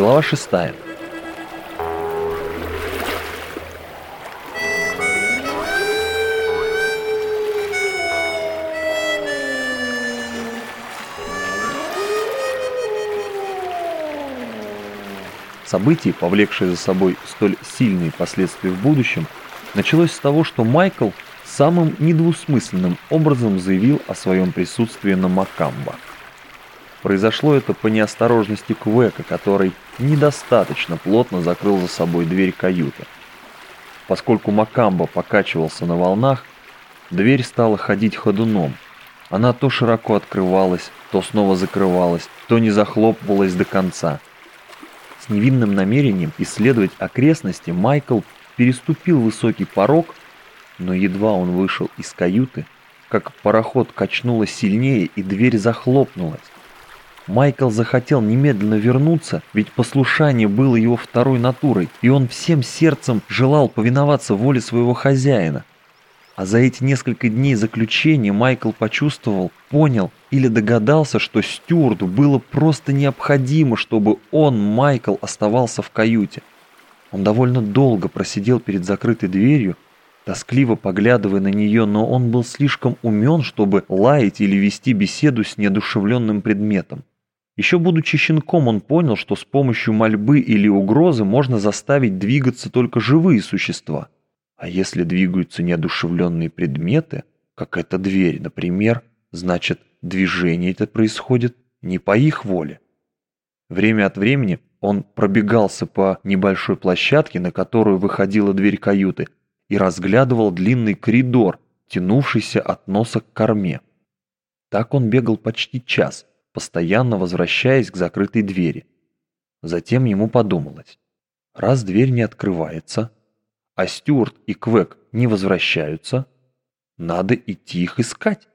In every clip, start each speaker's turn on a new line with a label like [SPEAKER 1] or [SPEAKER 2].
[SPEAKER 1] Глава шестая. Событие, повлекшее за собой столь сильные последствия в будущем, началось с того, что Майкл самым недвусмысленным образом заявил о своем присутствии на Макамбо. Произошло это по неосторожности Квека, который недостаточно плотно закрыл за собой дверь каюты. Поскольку Макамбо покачивался на волнах, дверь стала ходить ходуном. Она то широко открывалась, то снова закрывалась, то не захлопывалась до конца – с невинным намерением исследовать окрестности Майкл переступил высокий порог, но едва он вышел из каюты, как пароход качнуло сильнее и дверь захлопнулась. Майкл захотел немедленно вернуться, ведь послушание было его второй натурой, и он всем сердцем желал повиноваться воле своего хозяина. А за эти несколько дней заключения Майкл почувствовал, понял или догадался, что Стюарду было просто необходимо, чтобы он, Майкл, оставался в каюте. Он довольно долго просидел перед закрытой дверью, тоскливо поглядывая на нее, но он был слишком умен, чтобы лаять или вести беседу с неодушевленным предметом. Еще будучи щенком, он понял, что с помощью мольбы или угрозы можно заставить двигаться только живые существа – а если двигаются неодушевленные предметы, как эта дверь, например, значит движение это происходит не по их воле. Время от времени он пробегался по небольшой площадке, на которую выходила дверь каюты, и разглядывал длинный коридор, тянувшийся от носа к корме. Так он бегал почти час, постоянно возвращаясь к закрытой двери. Затем ему подумалось, раз дверь не открывается, а Стюарт и Квек не возвращаются, надо идти их искать.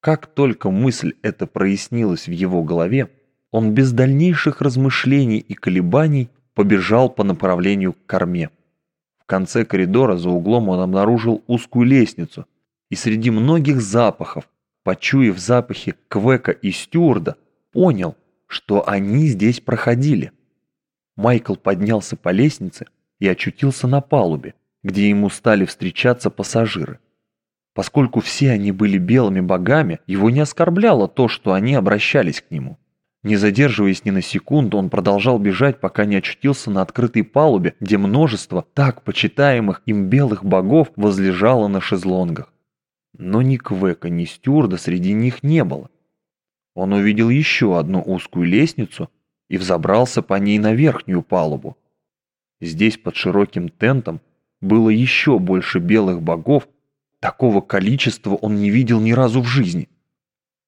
[SPEAKER 1] Как только мысль эта прояснилась в его голове, он без дальнейших размышлений и колебаний побежал по направлению к корме. В конце коридора за углом он обнаружил узкую лестницу, и среди многих запахов, почуяв запахи Квека и Стюарда, понял, что они здесь проходили. Майкл поднялся по лестнице, и очутился на палубе, где ему стали встречаться пассажиры. Поскольку все они были белыми богами, его не оскорбляло то, что они обращались к нему. Не задерживаясь ни на секунду, он продолжал бежать, пока не очутился на открытой палубе, где множество так почитаемых им белых богов возлежало на шезлонгах. Но ни Квека, ни Стюарда среди них не было. Он увидел еще одну узкую лестницу и взобрался по ней на верхнюю палубу. Здесь под широким тентом было еще больше белых богов, такого количества он не видел ни разу в жизни.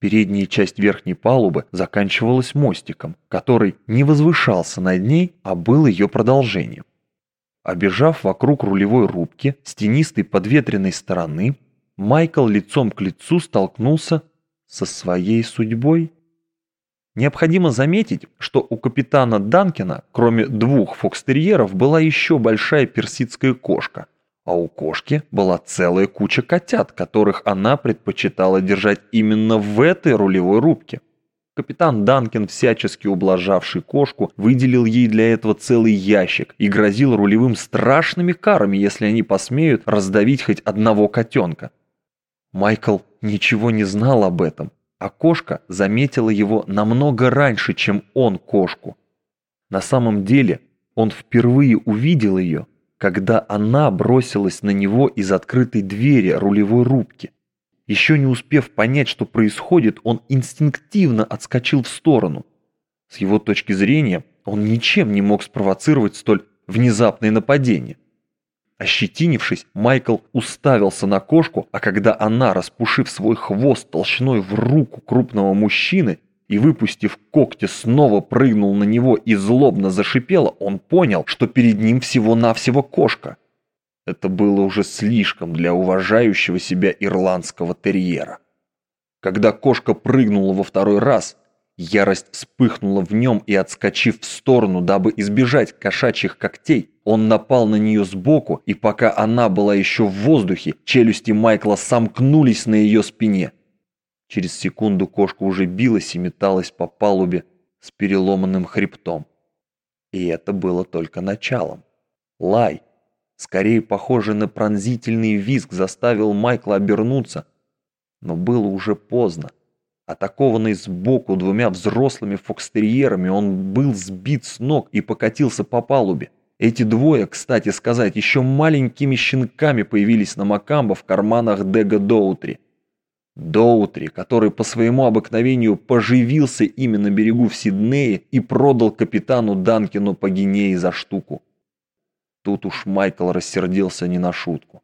[SPEAKER 1] Передняя часть верхней палубы заканчивалась мостиком, который не возвышался над ней, а был ее продолжением. Обежав вокруг рулевой рубки с тенистой подветренной стороны, Майкл лицом к лицу столкнулся со своей судьбой. Необходимо заметить, что у капитана Данкина, кроме двух фокстерьеров, была еще большая персидская кошка, а у кошки была целая куча котят, которых она предпочитала держать именно в этой рулевой рубке. Капитан Данкин, всячески ублажавший кошку, выделил ей для этого целый ящик и грозил рулевым страшными карами, если они посмеют раздавить хоть одного котенка. Майкл ничего не знал об этом, а кошка заметила его намного раньше, чем он кошку. На самом деле он впервые увидел ее, когда она бросилась на него из открытой двери рулевой рубки. Еще не успев понять, что происходит, он инстинктивно отскочил в сторону. С его точки зрения, он ничем не мог спровоцировать столь внезапное нападение. Ощетинившись, Майкл уставился на кошку, а когда она, распушив свой хвост толщиной в руку крупного мужчины и выпустив когти, снова прыгнул на него и злобно зашипела, он понял, что перед ним всего-навсего кошка. Это было уже слишком для уважающего себя ирландского терьера. Когда кошка прыгнула во второй раз, Ярость вспыхнула в нем и, отскочив в сторону, дабы избежать кошачьих когтей, он напал на нее сбоку, и пока она была еще в воздухе, челюсти Майкла сомкнулись на ее спине. Через секунду кошка уже билась и металась по палубе с переломанным хребтом. И это было только началом. Лай, скорее похожий на пронзительный визг, заставил Майкла обернуться, но было уже поздно. Атакованный сбоку двумя взрослыми фокстерьерами, он был сбит с ног и покатился по палубе. Эти двое, кстати сказать, еще маленькими щенками появились на Макамбо в карманах Дега Доутри. Доутри, который по своему обыкновению поживился именно на берегу в Сиднее и продал капитану Данкину по гинеи за штуку. Тут уж Майкл рассердился не на шутку.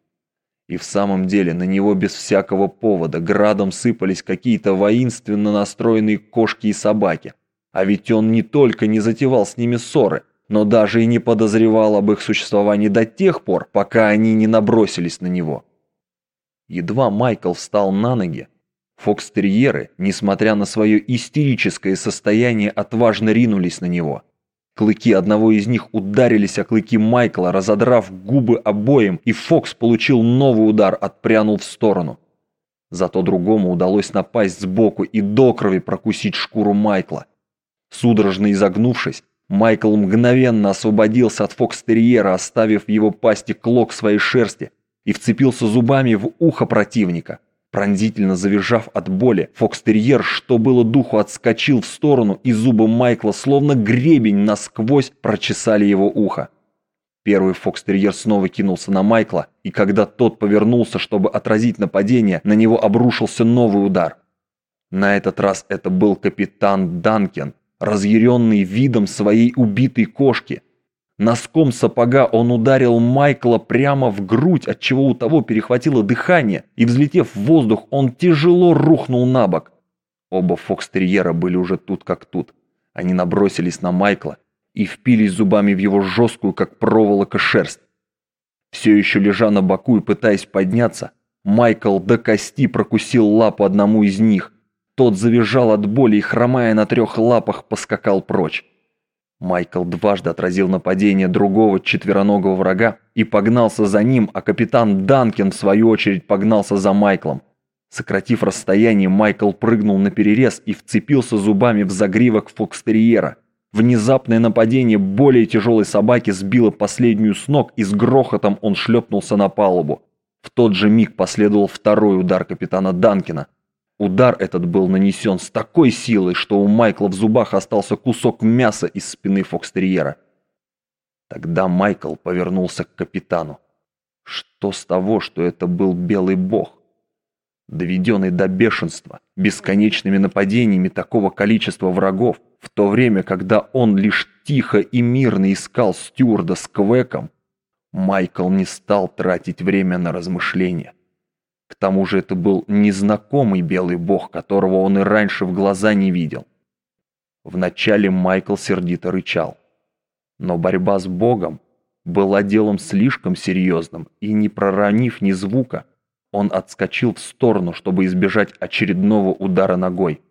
[SPEAKER 1] И в самом деле на него без всякого повода градом сыпались какие-то воинственно настроенные кошки и собаки. А ведь он не только не затевал с ними ссоры, но даже и не подозревал об их существовании до тех пор, пока они не набросились на него. Едва Майкл встал на ноги, фокстерьеры, несмотря на свое истерическое состояние, отважно ринулись на него. Клыки одного из них ударились о клыки Майкла, разодрав губы обоим, и Фокс получил новый удар, отпрянул в сторону. Зато другому удалось напасть сбоку и до крови прокусить шкуру Майкла. Судорожно изогнувшись, Майкл мгновенно освободился от фокстерьера, оставив в его пасти клок своей шерсти, и вцепился зубами в ухо противника. Пронзительно завизжав от боли, фокстерьер, что было духу, отскочил в сторону, и зубы Майкла, словно гребень, насквозь прочесали его ухо. Первый фокстерьер снова кинулся на Майкла, и когда тот повернулся, чтобы отразить нападение, на него обрушился новый удар. На этот раз это был капитан Данкен, разъяренный видом своей убитой кошки – Носком сапога он ударил Майкла прямо в грудь, отчего у того перехватило дыхание, и, взлетев в воздух, он тяжело рухнул на бок. Оба фокстерьера были уже тут как тут. Они набросились на Майкла и впились зубами в его жесткую, как проволока, шерсть. Все еще лежа на боку и пытаясь подняться, Майкл до кости прокусил лапу одному из них. Тот завизжал от боли и, хромая на трех лапах, поскакал прочь. Майкл дважды отразил нападение другого четвероногого врага и погнался за ним, а капитан Данкин в свою очередь погнался за Майклом. Сократив расстояние, Майкл прыгнул на перерез и вцепился зубами в загривок фокстерьера. Внезапное нападение более тяжелой собаки сбило последнюю с ног, и с грохотом он шлепнулся на палубу. В тот же миг последовал второй удар капитана Данкина. Удар этот был нанесен с такой силой, что у Майкла в зубах остался кусок мяса из спины фокстерьера. Тогда Майкл повернулся к капитану. Что с того, что это был белый бог? Доведенный до бешенства, бесконечными нападениями такого количества врагов, в то время, когда он лишь тихо и мирно искал стюарда с Квеком, Майкл не стал тратить время на размышления. Тому же это был незнакомый белый бог, которого он и раньше в глаза не видел. Вначале Майкл сердито рычал. Но борьба с богом была делом слишком серьезным, и не проронив ни звука, он отскочил в сторону, чтобы избежать очередного удара ногой.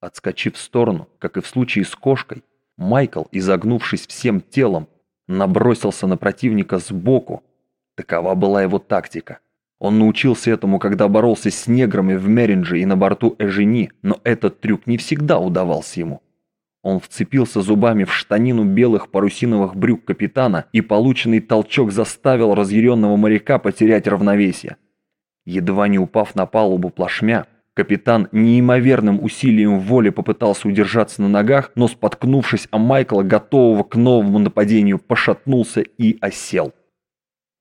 [SPEAKER 1] Отскочив в сторону, как и в случае с кошкой, Майкл, изогнувшись всем телом, набросился на противника сбоку. Такова была его тактика. Он научился этому, когда боролся с неграми в Меринже и на борту Эжени, но этот трюк не всегда удавался ему. Он вцепился зубами в штанину белых парусиновых брюк капитана, и полученный толчок заставил разъяренного моряка потерять равновесие. Едва не упав на палубу плашмя, капитан неимоверным усилием воли попытался удержаться на ногах, но споткнувшись о Майкла, готового к новому нападению, пошатнулся и осел.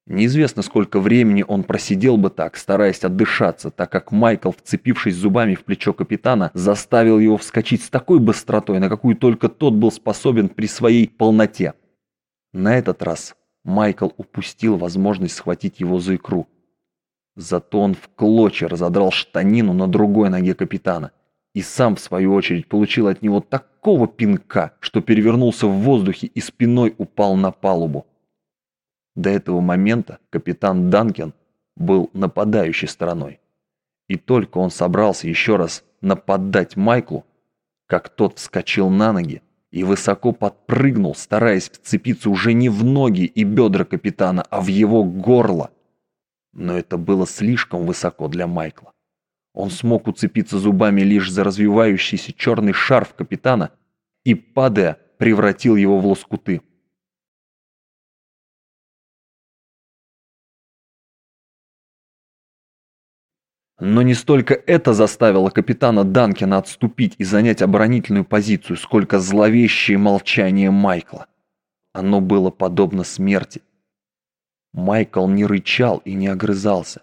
[SPEAKER 1] Неизвестно, сколько времени он просидел бы так, стараясь отдышаться, так как Майкл, вцепившись зубами в плечо капитана, заставил его вскочить с такой быстротой, на какую только тот был способен при своей полноте. На этот раз Майкл упустил возможность схватить его за икру. Зато он в клочья разодрал штанину на другой ноге капитана и сам, в свою очередь, получил от него такого пинка, что перевернулся в воздухе и спиной упал на палубу. До этого момента капитан Данкен был нападающей стороной. И только он собрался еще раз нападать Майклу, как тот вскочил на ноги и высоко подпрыгнул, стараясь вцепиться уже не в ноги и бедра капитана, а в его горло. Но это было слишком высоко для Майкла. Он смог уцепиться зубами лишь за развивающийся черный шарф капитана и, падая, превратил его в лоскуты. Но не столько это заставило капитана Данкина отступить и занять оборонительную позицию, сколько зловещее молчание Майкла. Оно было подобно смерти. Майкл не рычал и не огрызался.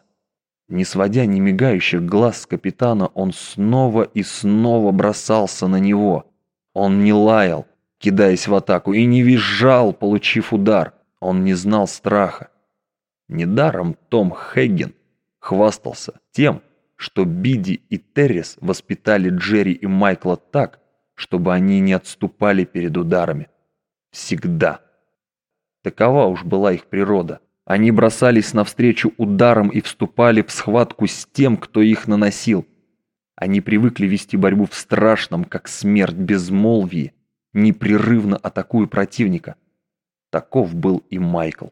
[SPEAKER 1] Не сводя ни мигающих глаз с капитана, он снова и снова бросался на него. Он не лаял, кидаясь в атаку, и не визжал, получив удар. Он не знал страха. Недаром Том Хэггин хвастался тем, что Биди и Террис воспитали Джерри и Майкла так, чтобы они не отступали перед ударами. Всегда. Такова уж была их природа. Они бросались навстречу ударам и вступали в схватку с тем, кто их наносил. Они привыкли вести борьбу в страшном, как смерть, безмолвии, непрерывно атакуя противника. Таков был и Майкл.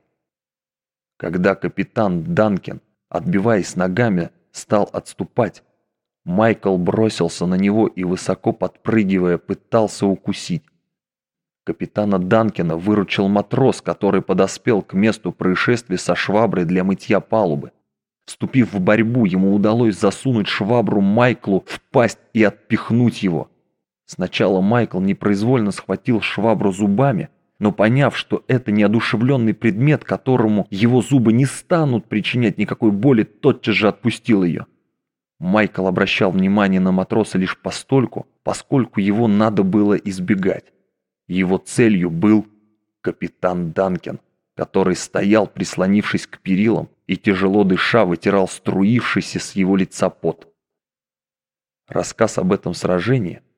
[SPEAKER 1] Когда капитан Данкен отбиваясь ногами, стал отступать. Майкл бросился на него и, высоко подпрыгивая, пытался укусить. Капитана Данкина выручил матрос, который подоспел к месту происшествия со шваброй для мытья палубы. Вступив в борьбу, ему удалось засунуть швабру Майклу в пасть и отпихнуть его. Сначала Майкл непроизвольно схватил швабру зубами, но поняв, что это неодушевленный предмет, которому его зубы не станут причинять никакой боли, тотчас же отпустил ее. Майкл обращал внимание на матроса лишь постольку, поскольку его надо было избегать. Его целью был капитан Данкен, который стоял, прислонившись к перилам, и тяжело дыша вытирал струившийся с его лица пот. Рассказ об этом сражении –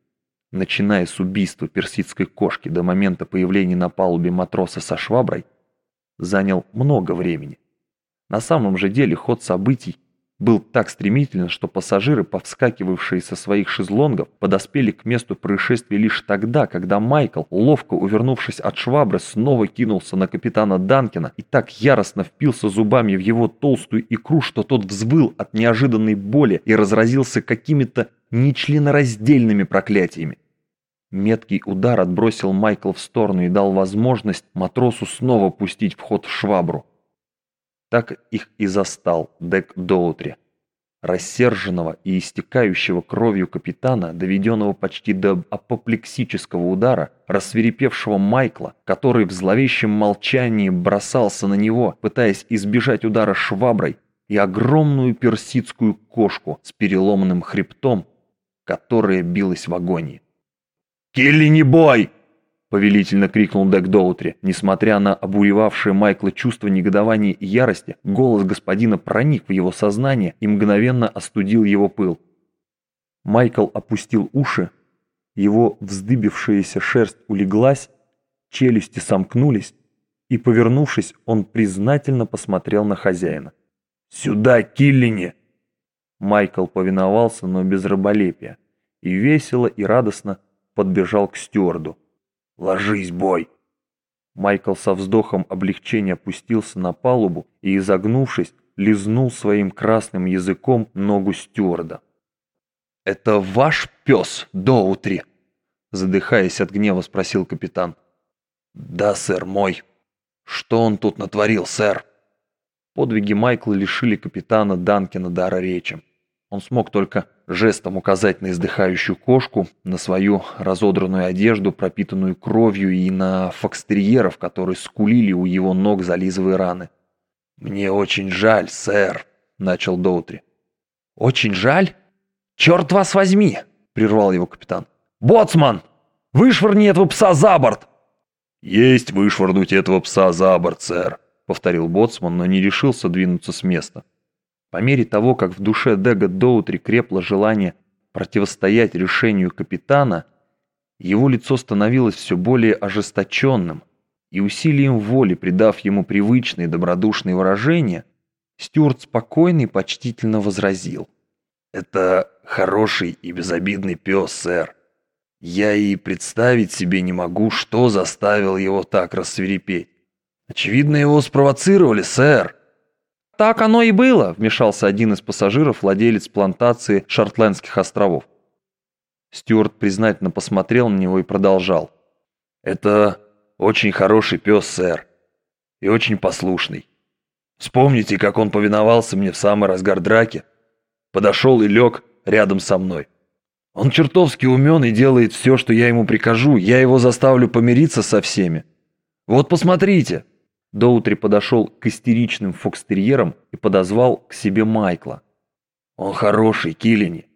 [SPEAKER 1] начиная с убийства персидской кошки до момента появления на палубе матроса со шваброй, занял много времени. На самом же деле ход событий был так стремителен, что пассажиры, повскакивавшие со своих шезлонгов, подоспели к месту происшествия лишь тогда, когда Майкл, ловко увернувшись от швабры, снова кинулся на капитана Данкина и так яростно впился зубами в его толстую икру, что тот взвыл от неожиданной боли и разразился какими-то нечленораздельными проклятиями. Меткий удар отбросил Майкл в сторону и дал возможность матросу снова пустить в ход швабру. Так их и застал Дек Доутри, рассерженного и истекающего кровью капитана, доведенного почти до апоплексического удара, рассверепевшего Майкла, который в зловещем молчании бросался на него, пытаясь избежать удара шваброй, и огромную персидскую кошку с переломанным хребтом, которая билась в агонии. «Килли, не бой!» — повелительно крикнул Дек Доутри. Несмотря на обуревавшее Майкла чувство негодования и ярости, голос господина проник в его сознание и мгновенно остудил его пыл. Майкл опустил уши, его вздыбившаяся шерсть улеглась, челюсти сомкнулись, и, повернувшись, он признательно посмотрел на хозяина. «Сюда, Киллине!» Майкл повиновался, но без раболепия, и весело и радостно подбежал к стюарду. «Ложись, бой!» Майкл со вздохом облегчения опустился на палубу и, изогнувшись, лизнул своим красным языком ногу стюарда. «Это ваш пес, Доутри?» Задыхаясь от гнева, спросил капитан. «Да, сэр, мой. Что он тут натворил, сэр?» Подвиги Майкла лишили капитана Данкина дара речи. Он смог только жестом указать на издыхающую кошку, на свою разодранную одежду, пропитанную кровью, и на фокстерьеров, которые скулили у его ног, зализывая раны. «Мне очень жаль, сэр», — начал Доутри. «Очень жаль? Черт вас возьми!» — прервал его капитан. «Боцман! Вышвырни этого пса за борт!»
[SPEAKER 2] «Есть вышвырнуть этого пса за борт, сэр», — повторил боцман, но не решился двинуться с места.
[SPEAKER 1] По мере того, как в душе Дега Доутри крепло желание противостоять решению капитана, его лицо становилось все более ожесточенным, и усилием воли, придав ему привычные добродушные выражения, Стюарт спокойно и почтительно возразил.
[SPEAKER 2] «Это хороший и безобидный пес, сэр. Я и представить себе не могу, что заставил его так рассверепеть. Очевидно, его спровоцировали, сэр».
[SPEAKER 1] Так оно и было», — вмешался один из пассажиров, владелец плантации Шартлендских островов. Стюарт признательно посмотрел на него и продолжал.
[SPEAKER 2] «Это очень хороший пес, сэр, и очень послушный. Вспомните, как он повиновался мне в самый разгар драки, подошел и лег рядом со мной. Он чертовски умен и делает все, что я ему прикажу, я его заставлю помириться со всеми. Вот посмотрите!»
[SPEAKER 1] Доутри подошел к истеричным фокстерьерам и подозвал к себе Майкла.
[SPEAKER 2] «Он хороший, Киллини,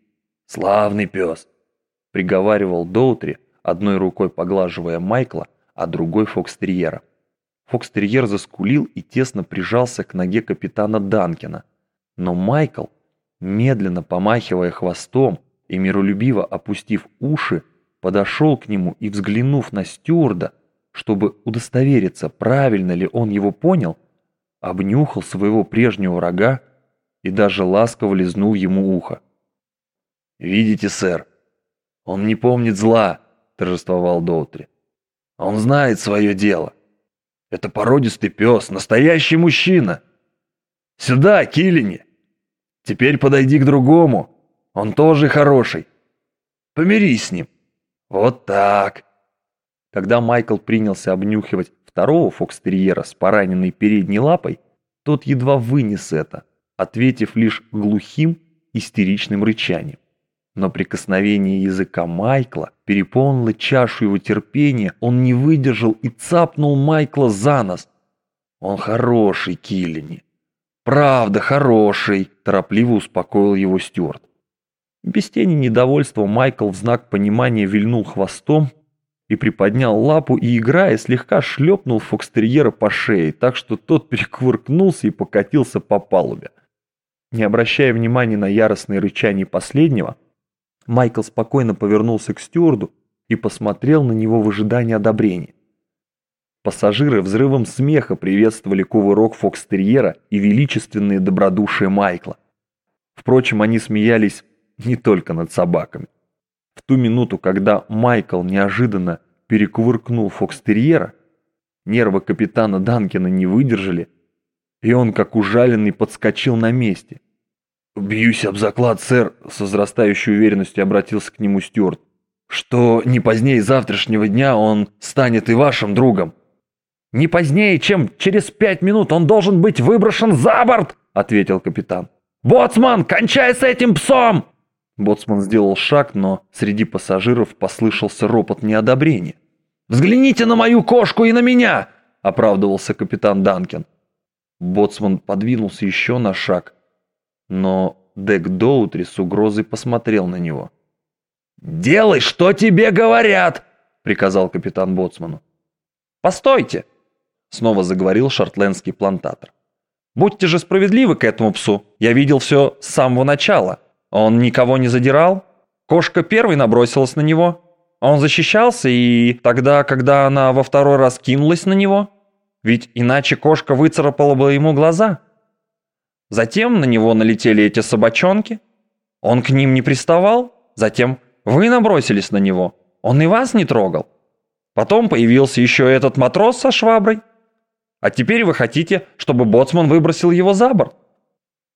[SPEAKER 2] славный пес», — приговаривал Доутри, одной рукой поглаживая Майкла, а другой фокстерьера.
[SPEAKER 1] Фокстерьер заскулил и тесно прижался к ноге капитана Данкина. Но Майкл, медленно помахивая хвостом и миролюбиво опустив уши, подошел к нему и, взглянув на стюарда, чтобы удостовериться, правильно ли он его понял, обнюхал своего прежнего врага и даже ласково лизнул ему ухо.
[SPEAKER 2] «Видите, сэр, он не помнит зла», — торжествовал Доутри. «Он знает свое дело. Это породистый пес, настоящий мужчина. Сюда, Килини. Теперь подойди к другому. Он тоже хороший. Помирись с ним. Вот так.
[SPEAKER 1] Когда Майкл принялся обнюхивать второго фокстерьера с пораненной передней лапой, тот едва вынес это, ответив лишь глухим истеричным рычанием. Но прикосновение языка Майкла переполнило чашу его терпения, он не выдержал и цапнул Майкла за нос. «Он хороший, Киллини. Правда, хороший», – торопливо успокоил его Стюарт. Без тени недовольства Майкл в знак понимания вильнул хвостом и приподнял лапу и, играя, слегка шлепнул фокстерьера по шее, так что тот перекувыркнулся и покатился по палубе. Не обращая внимания на яростное рычание последнего, Майкл спокойно повернулся к стюарду и посмотрел на него в ожидании одобрения. Пассажиры взрывом смеха приветствовали кувырок фокстерьера и величественные добродушие Майкла. Впрочем, они смеялись не только над собаками. В ту минуту, когда Майкл неожиданно перекувыркнул фокстерьера, нервы капитана Данкина не выдержали, и он, как ужаленный, подскочил на месте.
[SPEAKER 2] «Бьюсь об заклад, сэр», — с возрастающей уверенностью обратился к нему Стюарт, «что не позднее завтрашнего дня он станет и вашим другом».
[SPEAKER 1] «Не позднее, чем через пять минут он должен быть выброшен за борт», — ответил капитан. «Боцман, кончай с этим псом!» Боцман сделал шаг, но среди пассажиров послышался ропот неодобрения. «Взгляните на мою кошку и на меня!» – оправдывался капитан Данкин. Боцман подвинулся еще на шаг, но Дек Доутри с угрозой посмотрел на него. «Делай, что тебе говорят!» – приказал капитан Боцману. «Постойте!» – снова заговорил шортлендский плантатор. «Будьте же справедливы к этому псу. Я видел все с самого начала». Он никого не задирал? Кошка первой набросилась на него. Он защищался, и тогда, когда она во второй раз кинулась на него, ведь иначе кошка выцарапала бы ему глаза. Затем на него налетели эти собачонки. Он к ним не приставал. Затем вы набросились на него. Он и вас не трогал. Потом появился еще этот матрос со шваброй. А теперь вы хотите, чтобы боцман выбросил его за борт.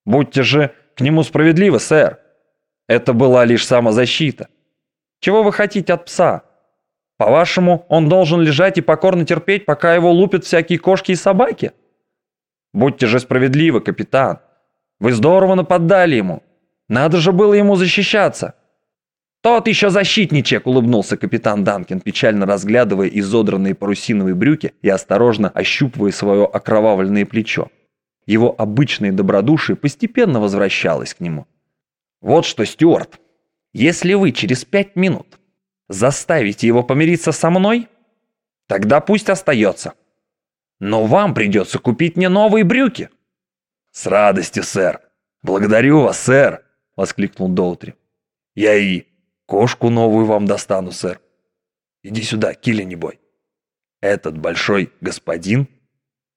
[SPEAKER 1] Будьте же к нему справедливы, сэр. Это была лишь самозащита. Чего вы хотите от пса? По-вашему, он должен лежать и покорно терпеть, пока его лупят всякие кошки и собаки? Будьте же справедливы, капитан. Вы здорово нападали ему. Надо же было ему защищаться. «Тот еще защитничек!» — улыбнулся капитан Данкин, печально разглядывая изодранные парусиновые брюки и осторожно ощупывая свое окровавленное плечо. Его обычное добродушие постепенно возвращалось к нему. Вот что, Стюарт, если вы через пять минут заставите его помириться со мной, тогда пусть остается. Но вам придется купить мне новые брюки.
[SPEAKER 2] С радостью, сэр. Благодарю вас, сэр, воскликнул Доутри. Я и кошку новую вам достану, сэр. Иди сюда, Килли не бой. Этот большой господин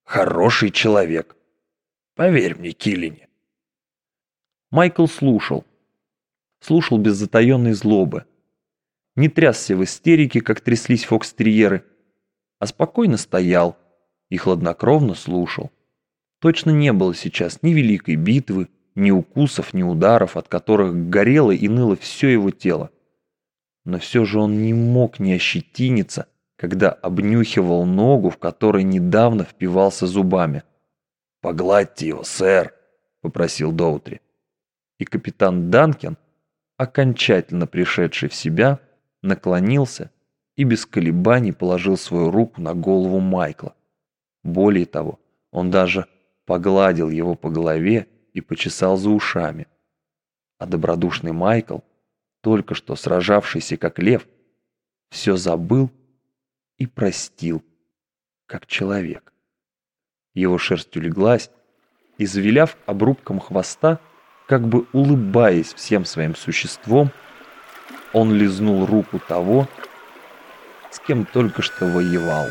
[SPEAKER 2] хороший человек. Поверь мне, Киллини.
[SPEAKER 1] Майкл слушал слушал без затаенной злобы. Не трясся в истерике, как тряслись фокстерьеры, а спокойно стоял и хладнокровно слушал. Точно не было сейчас ни великой битвы, ни укусов, ни ударов, от которых горело и ныло все его тело. Но все же он не мог не ощетиниться, когда обнюхивал ногу, в которой недавно впивался зубами.
[SPEAKER 2] «Погладьте его, сэр», — попросил Доутри.
[SPEAKER 1] И капитан Данкин, окончательно пришедший в себя, наклонился и без колебаний положил свою руку на голову Майкла. Более того, он даже погладил его по голове и почесал за ушами. А добродушный Майкл, только что сражавшийся как лев, все забыл и простил, как человек. Его шерсть улеглась, и, завиляв обрубком хвоста, как бы улыбаясь всем своим существом, он лизнул руку того, с кем только что воевал.